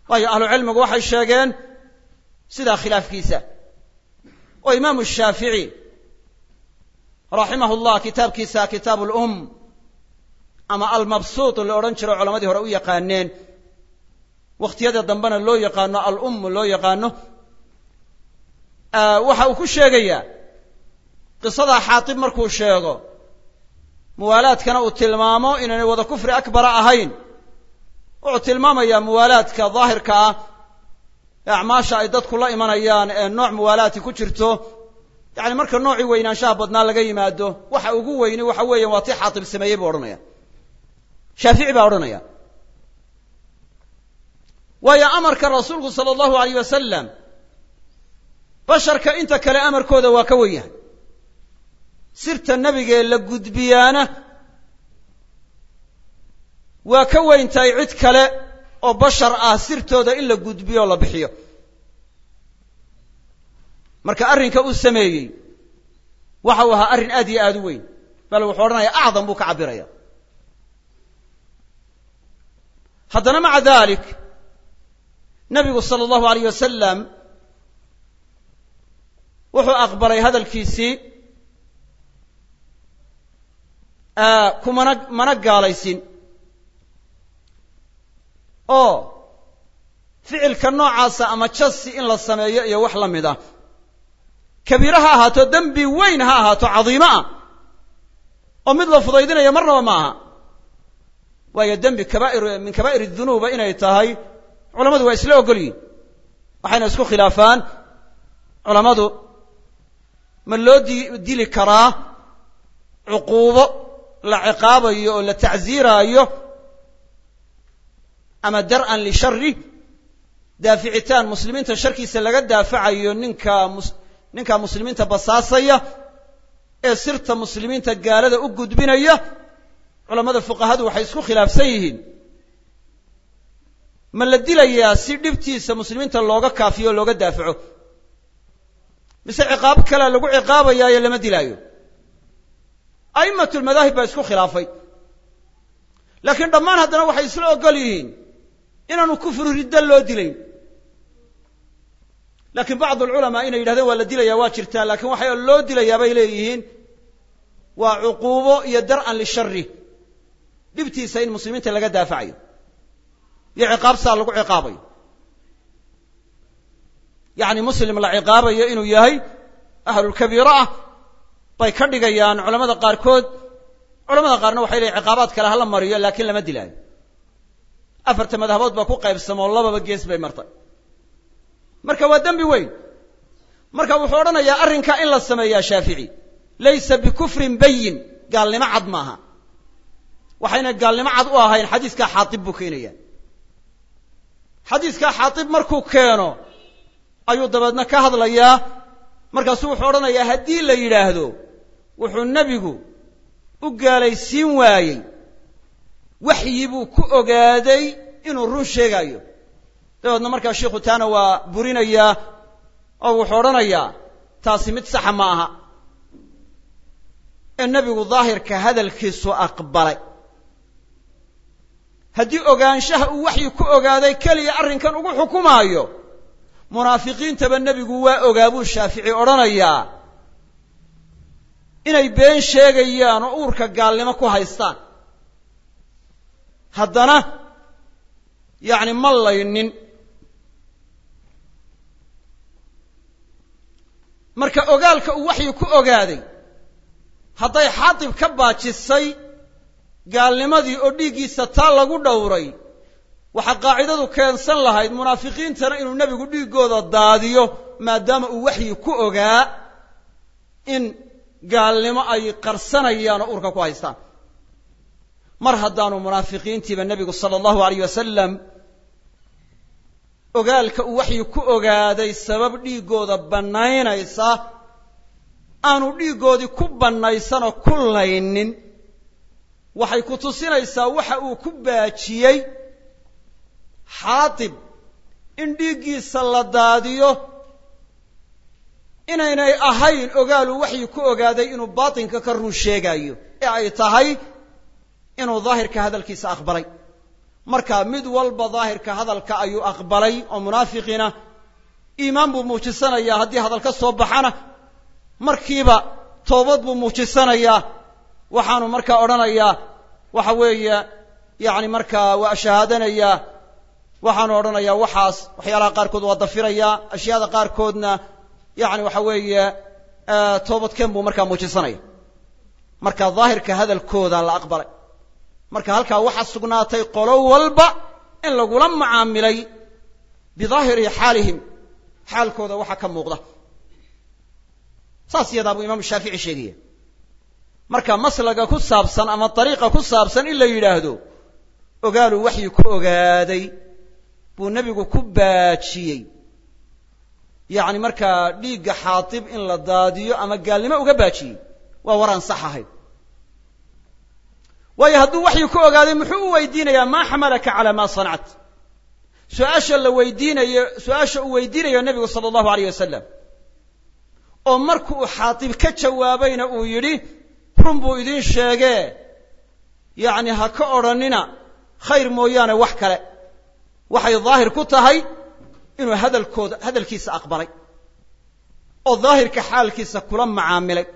Waayo ahlucilmigu waxay sheegeen sidaa khilaafkiisa. Oo imaamu shaafici raximahu llah kitaabkiisa kitaabu lum ama almabsuut la odhan jiro culamadii hore u yaqaaneen. Wakhtiyada dambena loo yaqaano alum loo yaqaano. Waxa uu ku sheegayaa qisadaa xaatib markuu sheego muwaalaadkana uu tilmaamo inaynay wada kufri akbara ahayn. Wuxuu tilmaamayaa muwaalaadka daahirka ah ee acmaasha ay dadku la imanayaan ee nooc muwaalaadki ku jirto. Yani marka noocii weynaanshaha badnaa laga yimaado waxa ugu weyni waxa weeyan waa tii xaatib sameeyey buu odhanaya shaafici baa odhanaya waayo amarka rasuulku sala allahu alayh wasalam basharka inta kale amarkooda waa ka wen sirta nebigee la gudbiyaana waa ka weyn tahay cid kale oo bashar ah sirtooda in la gudbiyo o la bixiyo. Marka arrinka uu sameeyey waxa uu ahaa arrin aad iyo aad u weyn. Bal wuxuu odhanaya acdam buu ka cabiraya haddana maca dalik nabigu sala allahu alayh wasalam wuxuu aqbalay hadalkiisii kumana mana gaalaysin. Oo ficilka noocaasa ama jasi in la sameeyo iyo wax la mid ah kabiire ha ahaato dembi weyn ha ahaato cadiimo ah. Oo mid la fudaydinaya marnaba ma aha. Waayo dembi kaba'ir min kabaa'ir dunuuba inay tahay culammadu waa isla ogol yihiin waxayna isku khilaafaan. Culammadu ma loo di dili karaa cuquubo la ciqaabayo oo la tacsiiraayo ama dar'an lishari daaficitaan muslimiinta sharkiisa laga daafacayo ninka ninka muslimiinta basaasaya ee sirta muslimiinta gaalada u gudbinaya culammada fuqahadu waxay isku khilaafsan yihiin. Ma la dilayaa si dhibtiisa muslimiinta looga kaafiyo o looga daafaco? Mise ciqaabo kalea lagu ciqaabayaayo lama dilaayo a'imatu lmadaahib baa isku khilaafay. Laakiin dhammaan haddana waxay isla ogol yihiin inaanu kufru riddo loo dilayn. Laakiin bacd alculamaa inay yidhahdeen waa la dilayaa waa jirtaa. Laakiin waxay loo dilayaa bay leeyihiin waa cuquubo iyo dar'an lishari dhibtiisa in muslimiinta laga daafacayo iyo ciqaabsaa lagu ciqaabayo. Yacni muslim la ciqaabayo inuu yahay ahlulkabiiro ah bay ka dhigayaan culamada qaarkood culamada qaarna waxay leeyiin ciqaabaad kale hala mariyo laakiin lama dilaayo afarta madhabood baa ku qaybsamoo lababa gees bay martay. Marka waa dembi weyn. Marka wuxuu odhanayaa arrinkaa in la sameeyaa shaafici. Laysa bikufrin bayin gaalnimo cad maaha. Waxayna gaalnimo cad u ahayn xadiiskaa xaatib buu keenaya xadiiskaa xaatib markuu keeno ayuu dabeedna ka hadlayaa. Markaasuu wuxuu odhanayaa haddii la yidhaahdo wuxuu nebigu u gaalaysiin waayey. Waxyi buu ku ogaaday inuu run sheegaayo. Dabeedna markaa sheikhu taana waa burinayaa oo wuxuu odhanayaa taasi mid saxa ma aha. Ee nebigu daahirka hadalkiisu aqbalay. Haddii ogaanshaha uu waxyi ku ogaaday keliya arrinkan ugu xukumaayo munaafiqiintaba nebigu waa ogaa buu shaafici odhanayaa inay been sheegayaan oo uurka gaalnimo ku haystaan. Haddana yacni ma laynin. Marka ogaalka uu waxyi ku ogaaday hadday xaatib ka baajisay gaalnimadii oo dhiiggiisa taa lagu dhowray waxaa qaacidadu keensan lahayd munaafiqiintana inuu nebigu dhiiggooda daadiyo maadaama uu waxyi ku ogaa in gaalnimo ay qarsanayaan urka ku haystaan. Mar haddaanu munaafiqiintiiba nebigu sala allahu alayh wasalam ogaalka uu waxyi ku ogaaday sabab dhiiggooda bannaynaysa aanu dhiiggoodii ku bannaysanoo ku laynin waxay ku tusinaysaa waxa uu ku baajiyey xaatib in dhiiggiisa la daadiyo inaynay ahayn ogaaluu waxyi ku ogaaday inuu baatinka ka run sheegaayo ee ay tahay inuu daahirka hadalkiisa aqbalay. Marka mid walba daahirka hadalka ayuu aqbalay oo munaafiqiina iimaan buu muujisanayaa haddii hadal ka soo baxana. Markiiba toobad buu muujisanayaa. Waxaanu markaa odhanayaa waxa weeye yacni markaa waa shahaadanayaa waxaanu odhanayaa waxaas waxyaalaha qaarkood waa dafirayaa ashyaada qaarkoodna yacni waxa weeye toobadkeen buu markaa muujisanaya. Marka daahirka hadalkooda la aqbalay. Marka halkaa waxaa sugnaatay qolo walba in lagula macaamilay bidaahiri xaalihim. Xaalkooda waxa ka muuqda. Saas yadaa buu imaamu shaafici sheegaya. Marka maslaga ku saabsan ama dariiqa ku saabsan in la yidhaahdo ogaaluu waxyi ku ogaaday buu nebigu ku baajiyey yacni markaa dhiigga xaatib in la daadiyo ama gaalnimo uga baajiyey waa waraan sax ahayn waayo hadduu waxyi ku ogaaday muxuu u weydiinayaa maa xamalaka calaa maa sanact su'aasha la weydiinayo su'aasha uu weydiinayo nebigu sala allahu alayh wasalam oo marku uu xaatib ka jawaabayna uu yidhi run buu idiin sheegee. Yacni ha ka odhanina khayr mooyaane wax kale. Waxay daahir ku tahay inuu hadalkooda hadalkiisa aqbalay. Oo daahirka xaalkiisa kula macaamilay.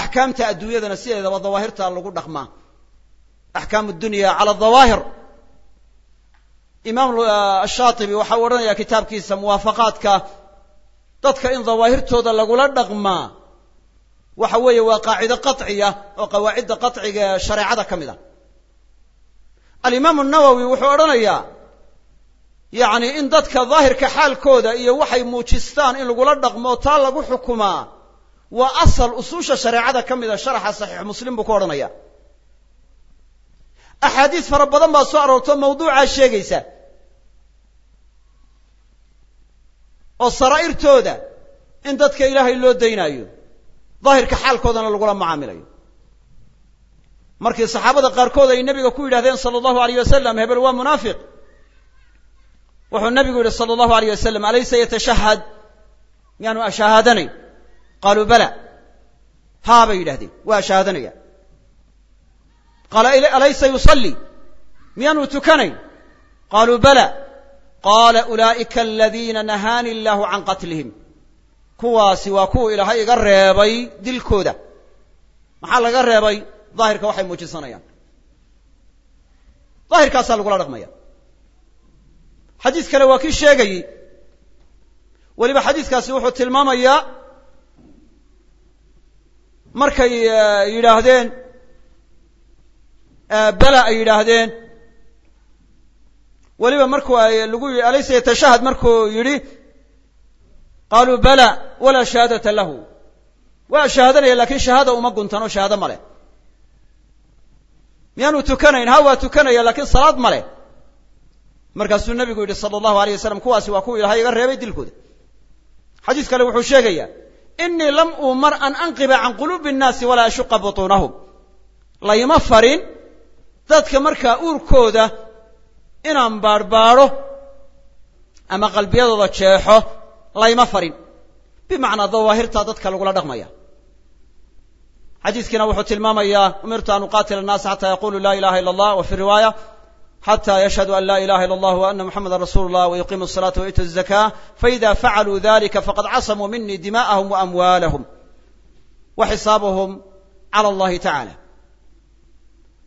Axkaamta adduunyadana sideedaba dawaahirta lagu dhaqmaa. Axkaamu dunya cala dawaahir. Imaam ashaatibi waxau odhanayaa kitaabkiisa muwaafaqaadka dadka in dawaahirtooda lagula dhaqmaa waxa weeye waa qaacido qaطciya oo qawaacidda qaطciga ee shareecada ka mid a alimaamu nawowi wuxuu odhanayaa yacni in dadka daahirka xaalkooda iyo waxay muujistaan in lagula dhaqmo taa lagu xukumaa waa asal usuusha shareecada ka mida sharaxa saxiix muslim buu ku odhanaya axaadiis fara badan baa soo aroorto mawduucaa sheegaysa. Oo saraa'irtooda in dadka ilaahay loo daynaayo daahirka xaalkoodana lagula macaamilayo. Markii saxaabada qaarkood ay nebiga ku yidhahdeen sala allahu alayh wasalam hebel waa munaafiq wuxuu nebigu yidhi sala allahu alayh wasalam alaysa yatashahad miyaanu ashahaadanay qaaluu bala. Haa bay yidhahdeen waa ashahaadanaya qaala alaysa yusallii miyaanu tukanayn. Qaaluu bala. Qaala ulaa'ika aladiina nahaani illaahu can qatlihim. Kuwaasi waa kuwa ilaahay iga reebay dilkooda. Maxaa laga reebay? Daahirka waxay muujisanayaan daahirkaasaa lagula dhaqmaya xadiis kale waa kii sheegayey weliba xadiiskaasi wuxuu tilmaamayaa markay yidhaahdeen bela ay yidhaahdeen. Weliba markuu ay lagu yidhi alaysa yatashahad markuu yidhi qaaluu bala walaa shahaadata lahu. Waa shahaadanaya laakiin shahaada uma guntano shahaado ma leh. Miyaanu tukanayn ha waa tukanaya laakiin salaad ma leh markaasuu nabigu yihi sala allahu alayh wasalam kuwaasi waa kuwa ilahay iga reebay dilkooda. Xadiis kale wuxuu sheegayaa inii lam uumar an anqiba can quluubi nnaasi walaa ashuqa butuunahum. Layma farin dadka markaa uurkooda inaan baadhbaadho ama qalbiyadooda jeexo layma farin. Bimacnaa dawaahirtaa dadka lagula dhaqmaya. Xadiiskiina wuxuu tilmaamayaa umirtu an uqaatila annaasa xataa yaqulu la ilaha illa allah wa fi riwaaya xata yashhadu an la ilaha illa اllah wa ana muxamada rasulu اllah wa yuqimu الصalaata wa yu'tu الzaka faida facaluu dalika faqad casamuu mini dima'ahum wa amwaalahum wa xisaabuhum cala اllahi tacala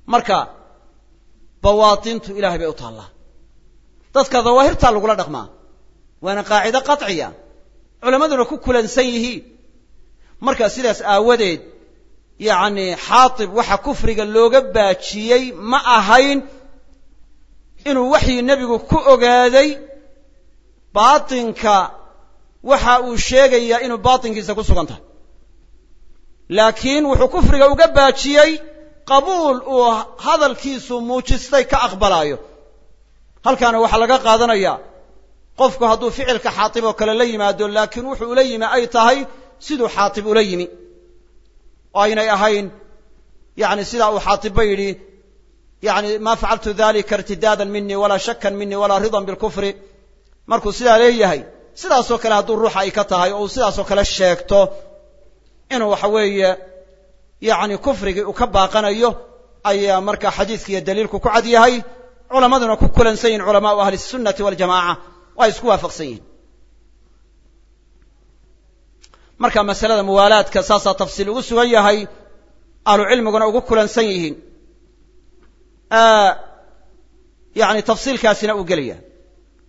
marka bawaatintu ilahay bay u taallaa dadka dawaahirtaa lagula dhaqmaa waana qaacido qaطciya culammaduna ku kulansan yihiin marka sidaas aawadeed yacni xaatib waxa kufriga looga baajiyey ma ahayn inuu waxii nebigu ku ogaaday baatinka waxa uu sheegayaa inuu baatinkiisa ku sugan tahay. Laakiin wuxuu kufriga uga baajiyey qabuul uu hadalkiisu muujistay ka aqbalaayo. Halkaana waxaa laga qaadanayaa qofku hadduu ficilka xaatib oo kale la yimaado laakiin wuxuu ula yimi ay tahay siduu xaatib ula yimi. Oo aynay ahayn yani sidaa uu xaatibba yidhi yani ma facaltu dalika irtidaadan mini walaa shakan mini walaa ridan bilkufri. Markuu sidaa leeyahay sidaasoo kale hadduu ruuxa ay ka tahay oo uu sidaasoo kale sheegto inuu waxa weeye yani kufrigii uu ka baaqanayo ayaa marka xadiiska iyo daliilku ku cad yahay. Culammaduna ku kulansan yihiin culamaau ahli الsunati waljamaca waa isku waafaqsan yihiin marka masalada muwaalaadka saasaa tafsiil ugu sugan yahay ahlu cilmiguna ugu kulansan yihiin yani tafsiilkaasina uu gelaya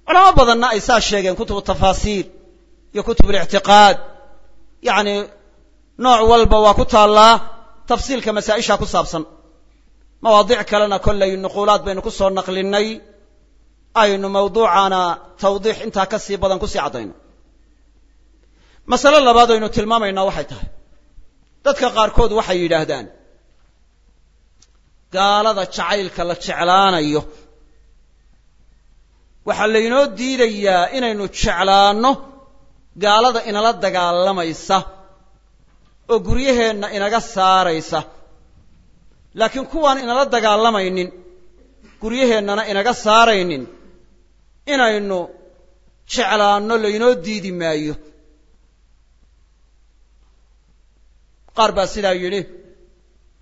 culamo badanna ay saa sheegeen kutubu tafaasiir iyo kutub اlictiqaad yani nooc walba waa ku taallaa tafsiilka masaa-isha ku saabsan. Mawaadiic kalena kollay nuquulaad baynu ku soo naqlinay aynu mawduucana tawdiix intaa ka sii badan ku sii caddayno. Masale labaad aynu tilmaamaynaa waxay tahay. Dadka qaarkood waxay yidhaahdaan gaalada jacaylka la jeclaanayo. Waxaa laynoo diidayaa inaynu jeclaanno gaalada inala dagaalamaysa oo guryaheenna inaga saaraysa. Laakiin kuwaan inala dagaalamaynin guryaheennana inaga saaraynin inaynu jeclaanno laynoo diidi maayo. Qaar baa sidaa yidhi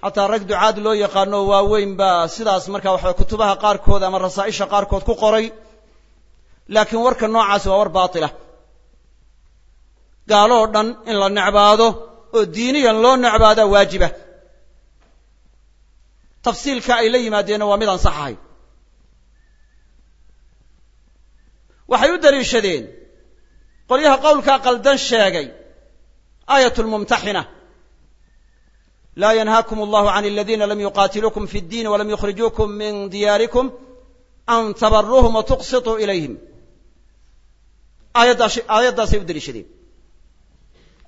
xataa rag ducaad loo yaqaano waaweyn baa sidaas markaa waxa kutubaha qaarkood ama rasaa'isha qaarkood ku qoray. Laakiin warka noocaasi waa war baatila. Gaaloo dhan in la necbaado oo diiniyan loo necbaadaa waajiba. Tafsiilka ay la yimaadeenna waa mid aan sax ahayn waxay u daliishadeen qolyaha qowlkaa qaldan sheegay aayat lmumtaxina laa yanhaakum allahu can aladiina lam yuqaatiluukum fi اddiin walam yukhrijuukum min diyaarikum an tabaruuhum watuqsituu ilayhim aayaddaas aayaddaasay u daliishadeen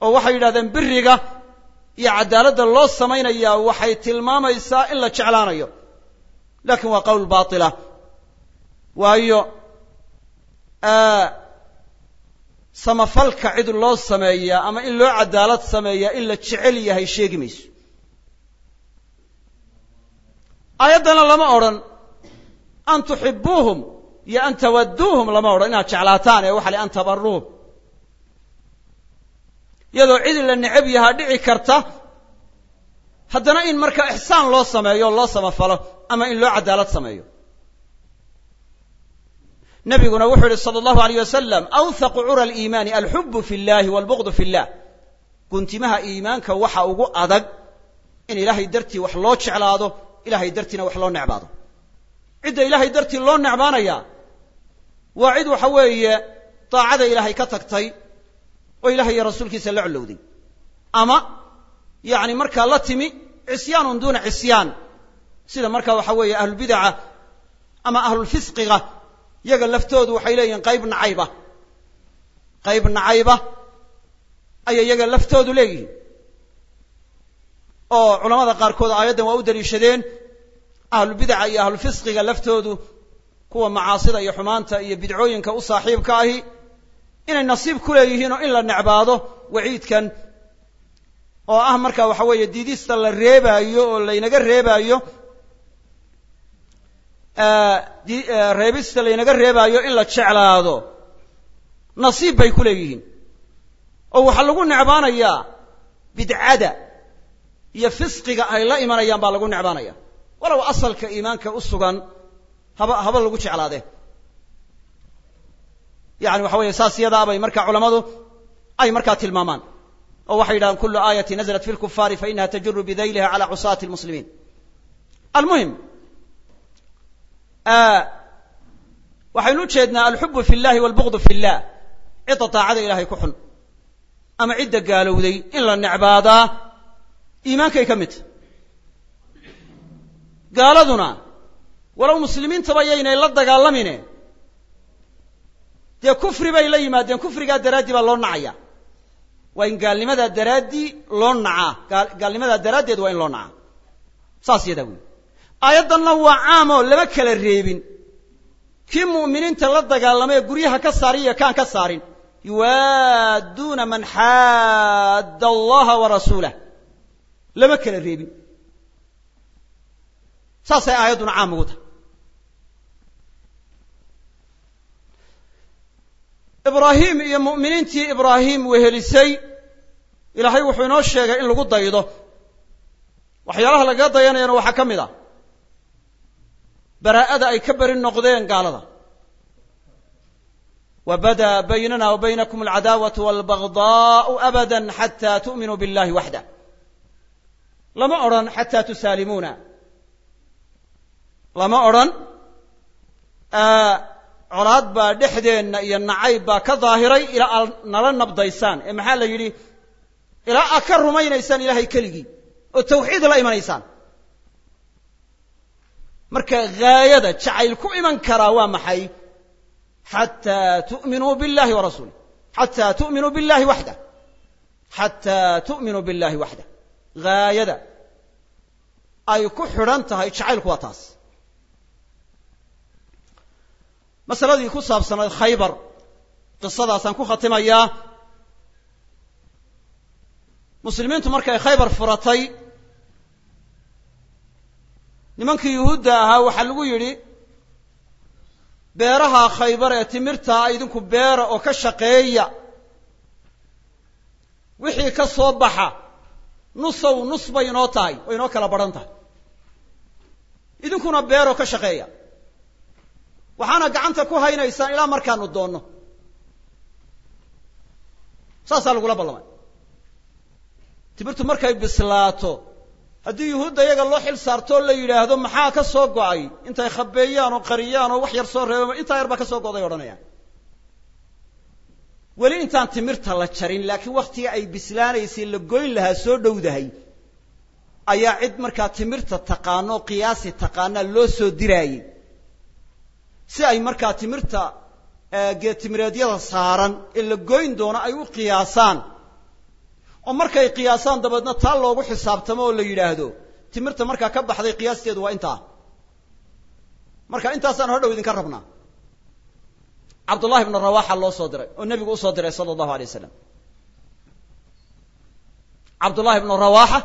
oo waxay yidhahdeen biriga iyo cadaaladda loo samaynayaa waxay tilmaamaysaa in la jeclaanayo laakiin waa qowl baatila waayo samafalka cid loo sameeyaa ama in loo cadaalad sameeyaa in la jecel yahay sheegi mayso aayaddana lama odhan. An tuxibuuhum iyo an tawaduuhum lama odhan. Inaad jeclaataan ee waxa le an tabaruuhum iyadoo cidi la necab yahaa dhici karta haddana in markaa ixsaan loo sameeyo loo samafalo ama in loo cadaalad sameeyo. Nabiguna wuxuu yihi sala allahu alayh wasalam awhaqu cura aliimaani alxubu fi llahi walbuqdu fi llah. Guntimaha iimaanka waxa ugu adag in ilaahay dartii wax loo jeclaado ilahay dartiina wax loo necbaado. Cidda ilaahay dartii loo necbaanaya waa cid waxa weeye daacada ilaahay ka tagtay oo ilahay iyo rasuulkiisa la collowday ama yani markaa la timi cisyaanun duuna cisyaan. Sida markaa waxa weeye ahlulbidaca ama ahlulfisqiga yaga laftoodu waxay leeyihiin qayb nacayba. Qayb nacayba ayay yaga laftoodu leeyihiin. Oo culamada qaarkood aayaddan waa u daliishadeen ahlulbidaca iyo ahlulfisqiga laftoodu kuwa macaasida iyo xumaanta iyo bidcooyinka u saaxiibka ahi inay nasiib ku leeyihiin oo in la necbaado waciidkan. Oo ah marka waxa weeye diidista la reebaayo oo laynaga reebaayo reebista laynaga reebaayo in la jeclaado. Nasiib bay ku leeyihiin. Oo waxaa lagu necbaanayaa bidcada iyo fisqiga ay la imanayaan baa lagu necbaanaya walow asalka iimaanka u sugan haba haba lagu jeclaadee yani waxa weeye saas yadaa bay marka culammadu ay markaa tilmaamaan. Oo waxay yidhahdeen kulu aayati naزlat fi lkufaari fainaha tajuru bidayliha cala cusaati lmuslimiin. Almuhim waxaynu u jeednaa alxubu fi llahi walbugdu fi llah cidda daacada ilahay ku xun. Ama cidda gaalowday in la necbaadaa iimaankay ka mid. tahy gaaladuna walow muslimiintaba yaynay la dagaalamine dee kufri bay la yimaadeen kufrigaa daraaddii baa loo nacaya. Waa in gaalnimadaa daraaddii loo nacaa gaalnimadaa daraaddeed waa in loo nacaa saas yadaa wey aayaddanna waa caamoo lama kala reebin. Kii mu'miniinta la dagaalamay guryaha ka saarin iyo kaan ka saarin. Yuwaadduuna man xaadda allaha wa rasuulah lama kala reebin saasay aayadduna caam ugu tahay. Ibraahim iyo mu'miniintii ibraahim wehelisay ilaahay wuxuu inoo sheegay in lagu daydo. Waxyaalaha lagaga dayanayana waxaa ka mid ah. Baraa'ada ay ka beri noqdeen gaalada. Wa badaa baynana wa baynakum alcadaawatu walbagdaau abada xata tu'minuu billahi waxdah lama odhan xataa tusaalimuuna lama odhan. Colaad baa dhexdeenna iyo nacayb baa ka daahiray ilaa aad nala nabdaysaan. Ee maxaa la yidhi? Ilaa aad ka rumaynaysaan ilaahay keligii. Oo tawxiid la imanaysaan. Marka gaayada jacayl ku iman karaa waa maxay? Xataa tu'minuu billahi wa rasuulih xataa tu'minuu billahi waxdah xataa tu'minuu billahi waxdah gaayada ay ku xidhan tahay jacaylku waa taas masaladii ku saabsanayd khaybar. Qisadaasaan ku khatimayaa muslimiintu markay khaybar furatay nimankii yuhuudda ahaa waxaa lagu yidhi beeraha khaybar ee timirtaa idinku beera oo ka shaqeeya. Wixii ka soo baxa nusow nus bay inoo tahay oo inoo kala badhan tahay. Idinkuna beeroo ka shaqeeya waxaana gacanta ku haynaysaan ilaa markaanu doonno. Saasaa lagula ballamay. Timirtu markay bislaato haddii yuhuudda iyaga loo xil saartoo la yidhaahdo maxaa ka soo go'ay? Intay khabeeyaan oo qariyaan oo wax yar soo reebo intaa yar baa ka soo go'day odhanayaan. Weli intaan timirta la jarin laakiin wakhtiga ay bislaanaysay la goyn lahaa soo dhowdahay ayaa cid markaa timirta taqaano qiyaasi taqaanaa loo soo diraayey si ay markaa timirta geetimireedyada saaran ee la goyn doono ay u qiyaasaan. oo markay qiyaasaan dabeedna taa loogu xisaabtamo oo la yidhaahdo timirta markaa ka baxday qiyaasteedu waa intaa. Marka intaasaan hodhow idinka rabnaa. Cabdullahi bnu rawaxa loo soo diray oo nebigu u soo diray sala allahu alay wasalam cabdullahi bnu rawaxa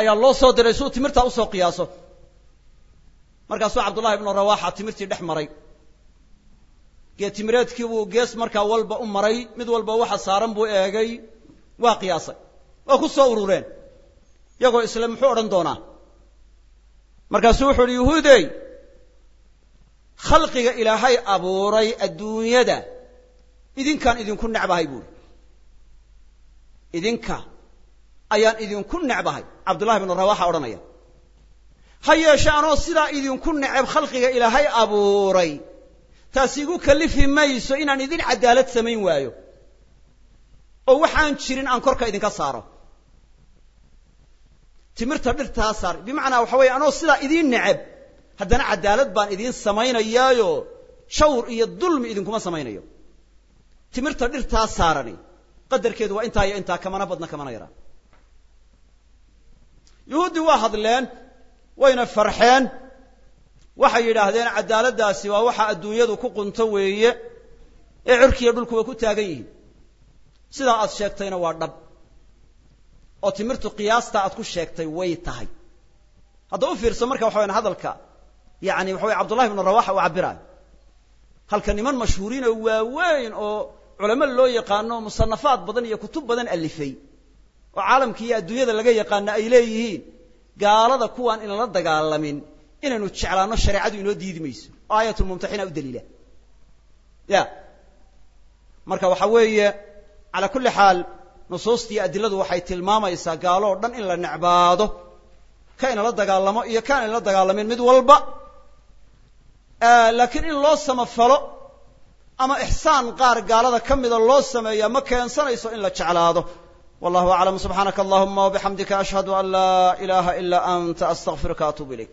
ayaa loo soo diray si uu timirtaa u soo qiyaaso markaasuu cabdullahi bnu rawaxa timirtii dhex maray. Geetimireedkii buu gees markaa walba u maray mid walba waxa saaran buu eegay waa qiyaasay. Waa ku soo urureen iyagoo isle muxuu odhan doonaa. Markaasuu wuxu uhi yuhuudey khalqiga ilaahay abuuray adduunyada. Idinkaan idinku necbahay buuhi idinka ayaan idinku necbahay cabdullahi bnu rawaxa odhanaya ha yeeshe anoo sidaa idinku neceb khalqiga ilaahay abuuray. Taasi igu kallifi mayso inaan idin cadaalad samayn waayo. Oo waxaan jirin aan korka idinka saaro. Timirta dhirtaa saar bimacnaa waxa weeye anoo sidaa idiin neceb haddana cadaalad baan idiin samaynayaayo. Shawr iyo dulmi idinkuma samaynayo. Timirta dhirtaa saarani. Qadarkeedu waa intaa iyo intaa kamana badna kamana yaraa yuhuuddii waa hadleen wayna farxeen. Waxay yidhaahdeen cadaaladdaasi waa waxa adduunyadu ku qunto weeye ee cirkiiyo dhulkuba ku taagan yihiin. Sidaa aad sheegtayna waa dhab. Oo timirtu qiyaasta aad ku sheegtay way tahay. Hadda u fiirso marka waxa hadalka yani waxa weye cabdullahi ibnu rawaxa uu cabiraayo halka niman mashhuuriin oo waaweyn oo culamo loo yaqaano musanafaad badan iyo kutub badan alifay oo caalamka iyo adduunyada laga yaqaana ay leeyihiin gaalada kuwaan inaan la dagaalamin inaynu jeclaano shareecadu inoo diidi mayso. Aayatulmumtaxina u daliila. Ya. Marka waxa weeye calaa kulli xaal nusuustii adiladu waxay tilmaamaysaa gaalo oo dhan in la necbaado ka inala dagaalamo iyo kaan inala dagaalamin mid walba. Laakiin in loo samafalo ama ixsaan qaar gaalada ka mida loo sameeya ma keensanayso in la jeclaado wallahu aclam subxaanaka allahuma wabixamdika ashhadu an laa ilaha ila anta astaqfiruka atuub ilayk